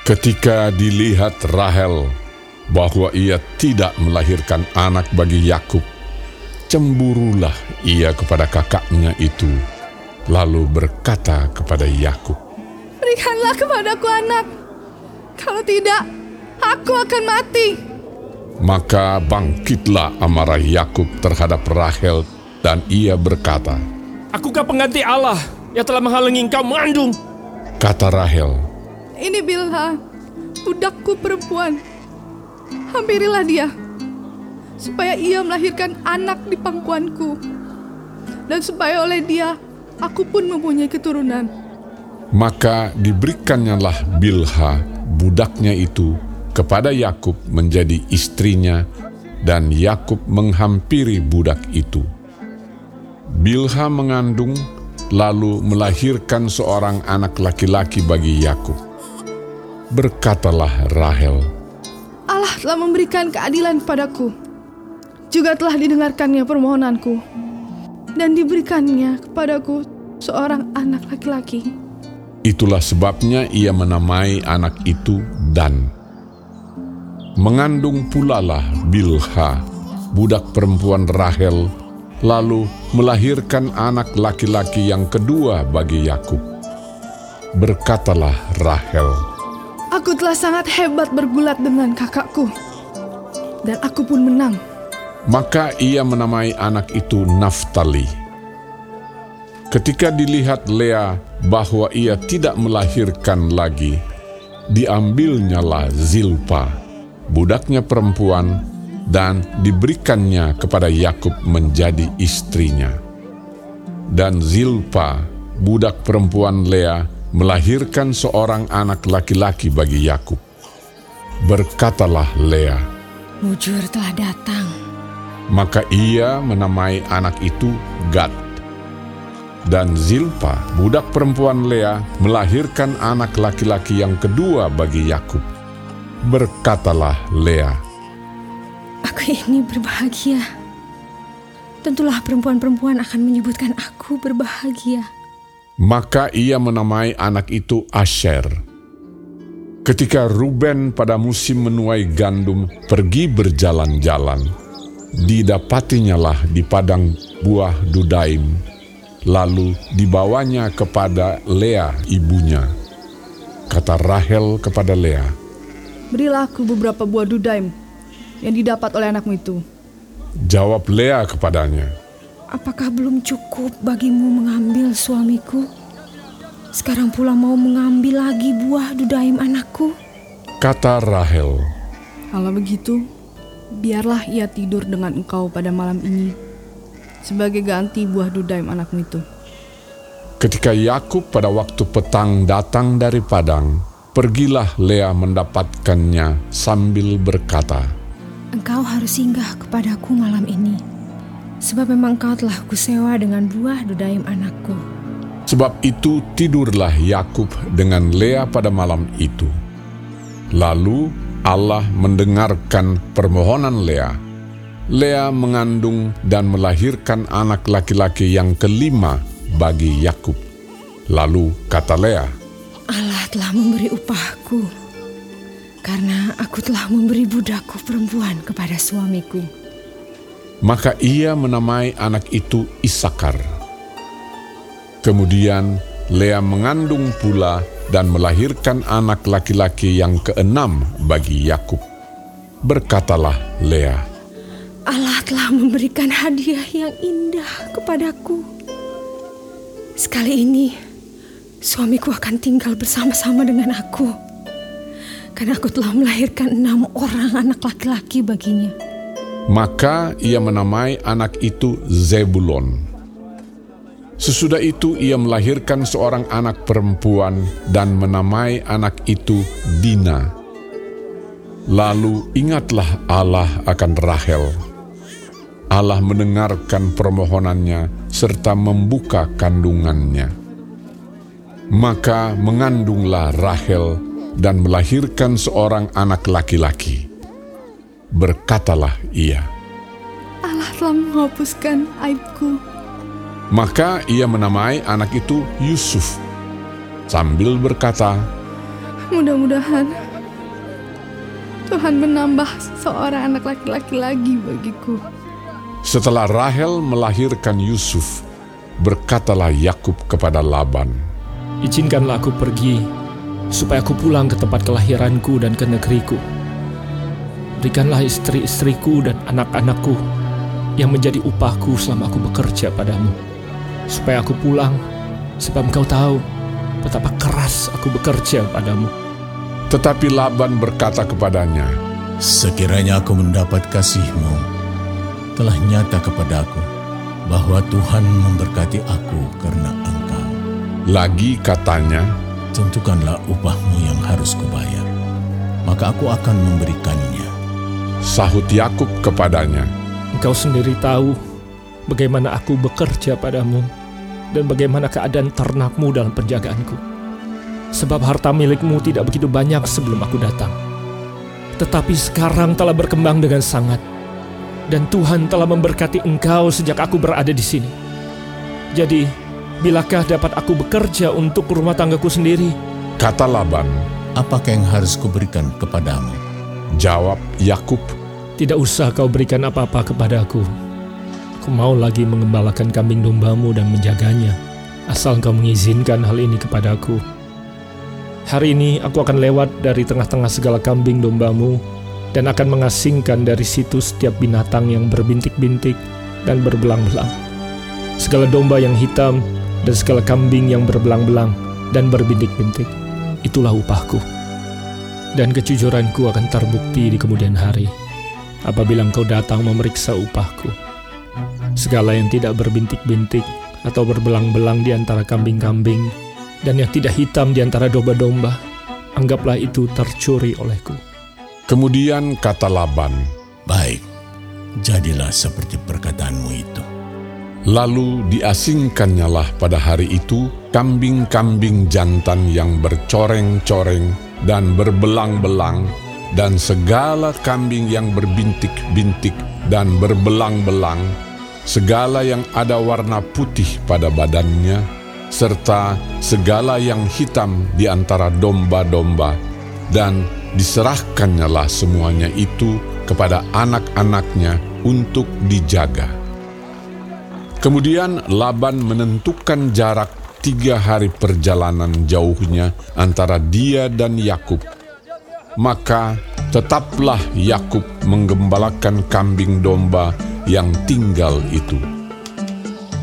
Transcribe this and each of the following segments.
Ketika dilihat Rahel bahwa ia tidak melahirkan anak bagi Yakub, cemburulah ia kepada kakaknya itu, lalu berkata kepada Yakub, Berikanlah kepadaku anak, kalau tidak, aku akan mati. Maka bangkitlah amarah Yakub terhadap Rahel dan ia berkata, Akukah pengganti Allah yang telah menghalangi engkau mengandung? Kata Rahel, Ini Bilha, budakku perempuan. Hampirilah dia, supaya ia melahirkan anak di pangkuanku. Dan supaya oleh dia, aku pun mempunyai keturunan. Maka diberikannya Bilha, budaknya itu, kepada Yakub menjadi istrinya, dan Yakub menghampiri budak itu. Bilha mengandung, lalu melahirkan seorang anak laki-laki bagi Yakub. Berkatalah Rahel, Allah telah memberikan keadilan kepadaku. Juga telah didengarkannya permohonanku. Dan diberikannya kepadaku seorang anak laki-laki. Itulah sebabnya ia menamai anak itu Dan. Mengandung pula lah Bilha, budak perempuan Rahel, lalu melahirkan anak laki-laki yang kedua bagi Yakub. Berkatalah Rahel, Aku telah sangat hebat bergulat dengan kakakku. Dan aku pun menang. maka ia menamai anak itu Naftali. Ketika dilihat Lea bahwa ia tidak melahirkan lagi, diambilnyalah Zilpa, budaknya perempuan, dan diberikannya kepada Yakub menjadi istrinya. Dan Zilpa, budak perempuan Lea, melahirkan seorang anak laki-laki bagi Yakub. Berkatalah Lea, Mujur telah datang. maka ia menamai anak itu Gad. Dan Zilpa, budak perempuan Lea, melahirkan anak laki-laki yang kedua bagi Yakub. Berkatalah Lea, Aku ini berbahagia. Tentulah perempuan-perempuan akan menyebutkan aku berbahagia. Maka ia menamai anak itu Asher. Ketika Ruben pada musim menuai gandum pergi berjalan-jalan, didapatinya lah di padang buah Dudaim, lalu dibawanya kepada Lea ibunya. Kata Rahel kepada Lea, Berilah aku beberapa buah dudaim yang didapat oleh anakmu itu. jawab Lea kepadanya, Apakah belum cukup bagimu mengambil suamiku? Sekarang pula mau mengambil lagi buah dudaim anakku? kata Rahel, Kalau begitu, biarlah ia tidur dengan engkau pada malam ini sebagai ganti buah dudaim anakmu itu. Ketika Yakub pada waktu petang datang dari padang, pergilah Lea mendapatkannya sambil berkata, Engkau harus singgah kepadaku malam ini. Sebab memang engkau telah kusewa dengan buah dudaim anakku. Sebab itu tidurlah Yakub dengan Lea pada malam itu. Lalu Allah mendengarkan permohonan Lea. Lea mengandung dan melahirkan anak laki-laki yang kelima bagi Yakub. Lalu kata Lea, Allah telah memberi upahku. Karena aku telah memberi budakku perempuan kepada suamiku. Maka ia menamai anak itu Isakar. Kemudian Lea mengandung pula dan melahirkan anak laki-laki yang keenam bagi Yakub. Berkatalah Lea, Allah telah memberikan hadiah yang indah kepadaku. Sekali ini, suamiku akan tinggal bersama-sama dengan aku. Karena aku telah melahirkan enam orang anak laki-laki baginya. Maka ia menamai anak itu Zebulon. Sesudah itu ia melahirkan seorang anak perempuan dan menamai anak itu Dina. Lalu ingatlah Allah akan Rahel. Allah mendengarkan permohonannya serta membuka kandungannya. Maka mengandunglah Rahel dan melahirkan seorang anak laki-laki. Berkatalah ia, Allah telah menghapuskan aibku. Maka ia menamai anak itu Yusuf, sambil berkata, Mudah-mudahan Tuhan menambah seorang anak laki-laki lagi bagiku. Setelah Rahel melahirkan Yusuf, berkatalah Yakub kepada Laban, Izinkanlah aku pergi, supaya aku pulang ke tempat kelahiranku dan ke negeriku. Berikanlah istri-istriku dan anak-anakku yang menjadi upahku selama aku bekerja padamu. Supaya aku pulang, sebab engkau tahu betapa keras aku bekerja padamu. Tetapi Laban berkata kepadanya, Sekiranya aku mendapat kasihmu, telah nyata kepadaku bahwa Tuhan memberkati aku karena engkau. Lagi katanya, Tentukanlah upahmu yang harus kubayar, maka aku akan memberikannya. Sahut Yakub kepadanya, Engkau sendiri tahu bagaimana aku bekerja padamu dan bagaimana keadaan ternakmu dalam penjagaanku. Sebab harta milikmu tidak begitu banyak sebelum aku datang. Tetapi sekarang telah berkembang dengan sangat. Dan Tuhan telah memberkati engkau sejak aku berada di sini. Jadi, bilakah dapat aku bekerja untuk rumah tanggaku sendiri? kata Laban, Apakah yang harus kuberikan kepadamu? Jawab Yakub, Tidak usah kau berikan apa-apa kepadaku. Aku mau lagi mengembalakan kambing dombamu dan menjaganya. Asal engkau mengizinkan hal ini kepadaku. Hari ini aku akan lewat dari tengah-tengah segala kambing dombamu dan akan mengasingkan dari situ setiap binatang yang berbintik-bintik dan berbelang-belang. Segala domba yang hitam dan segala kambing yang berbelang-belang dan berbintik-bintik. Itulah upahku. Dan kejujuranku akan terbukti di kemudian hari apabila engkau datang memeriksa upahku. Segala yang tidak berbintik-bintik atau berbelang-belang di antara kambing-kambing dan yang tidak hitam di antara domba-domba, anggaplah itu tercuri olehku. Kemudian kata Laban, Baik, jadilah seperti perkataanmu itu. lalu diasingkannyalah pada hari itu kambing-kambing jantan yang bercoreng-coreng dan berbelang-belang dan segala kambing yang berbintik-bintik dan berbelang-belang, segala yang ada warna putih pada badannya, serta segala yang hitam di antara domba-domba, dan diserahkannyalah semuanya itu kepada anak-anaknya untuk dijaga. Kemudian Laban menentukan jarak tiga hari perjalanan jauhnya antara dia dan Yakub. Maka tetaplah Yakub menggembalakan kambing domba yang tinggal itu.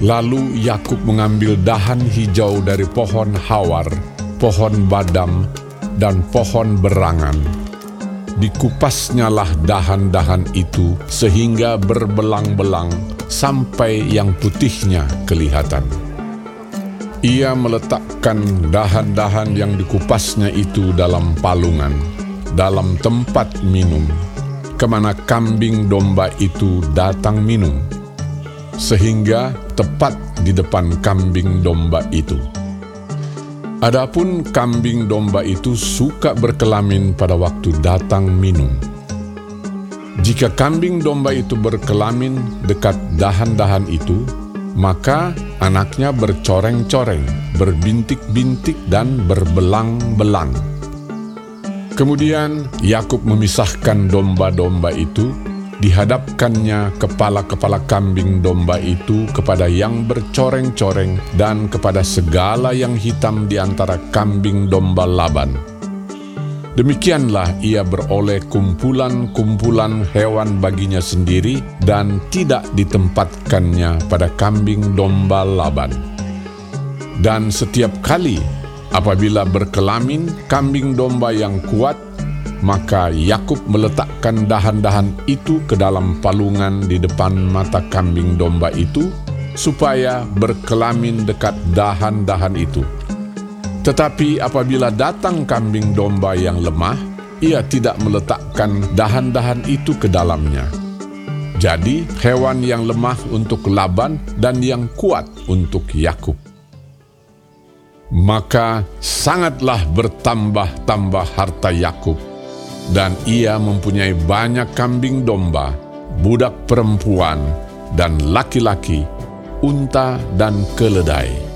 Lalu Yakub mengambil dahan hijau dari pohon hawar, pohon badam, dan pohon berangan. Dikupasnyalah dahan-dahan itu sehingga berbelang-belang sampai yang putihnya kelihatan. Ia meletakkan dahan-dahan yang dikupasnya itu dalam palungan, dalam tempat minum, ke mana kambing domba itu datang minum, sehingga tepat di depan kambing domba itu. Adapun kambing domba itu suka berkelamin pada waktu datang minum. Jika kambing domba itu berkelamin dekat dahan-dahan itu, maka anaknya bercoreng-coreng, berbintik-bintik, dan berbelang-belang. Kemudian Yakub memisahkan domba-domba itu, dihadapkannya kepala-kepala kambing domba itu kepada yang bercoreng-coreng dan kepada segala yang hitam di antara kambing domba Laban. Demikianlah ia beroleh kumpulan-kumpulan hewan baginya sendiri dan tidak ditempatkannya pada kambing domba Laban. Dan setiap kali apabila berkelamin kambing domba yang kuat, maka Yakub meletakkan dahan-dahan itu ke dalam palungan di depan mata kambing domba itu, supaya berkelamin dekat dahan-dahan itu. Tetapi apabila datang kambing domba yang lemah, ia tidak meletakkan dahan-dahan itu ke dalamnya. Jadi, hewan yang lemah untuk Laban dan yang kuat untuk Yakub. Maka sangatlah bertambah-tambah harta Yakub, dan ia mempunyai banyak kambing domba, budak perempuan, dan laki-laki, unta dan keledai.